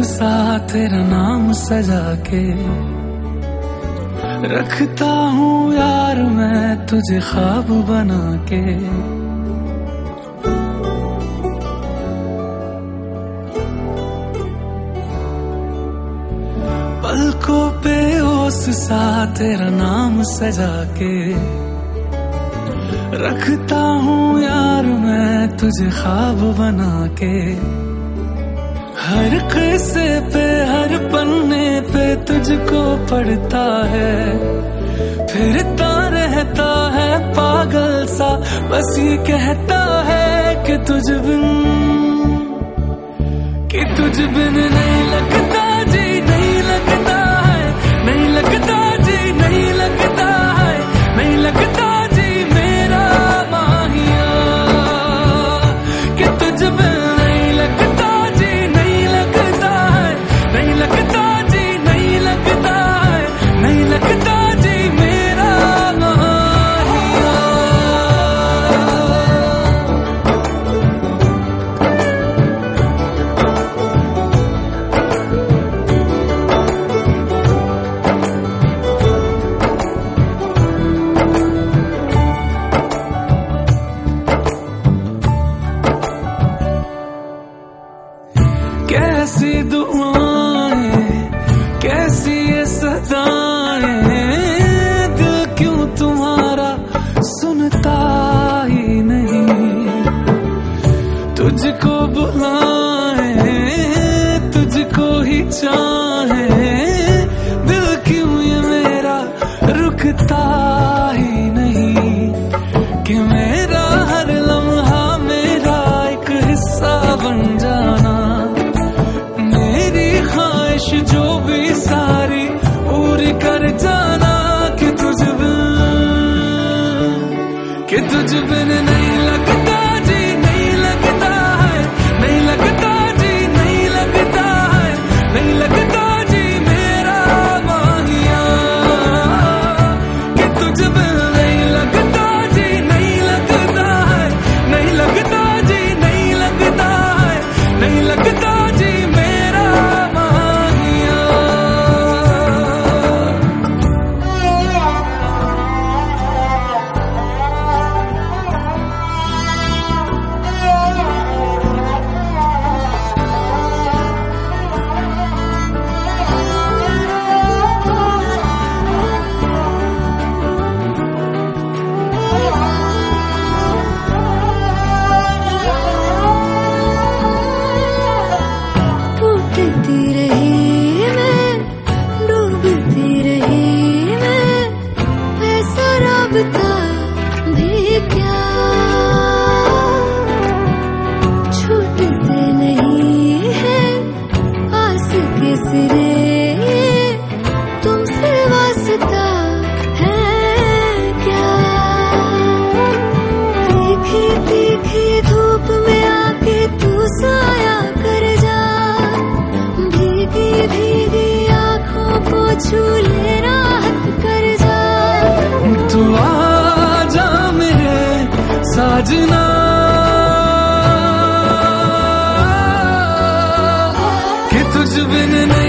तेरा नाम सजा के रखता हूँ यार मैं तुझे ख्वाब बना के। पलकों पे ओस सा तेरा नाम सजा के रखता हूँ यार मैं तुझे ख्वाब बना के। हर किस्से पे, हर पन्ने पे तुझको पढ़ता है। फिरता रहता है पागल सा, बस ये कहता है कि तुझ बिन, कि तुझ बिन नहीं लगता जी, नहीं लगता है, नहीं लगता जी, नहीं लगता। see the one तुझ बिन नहीं लगता Don't you been in a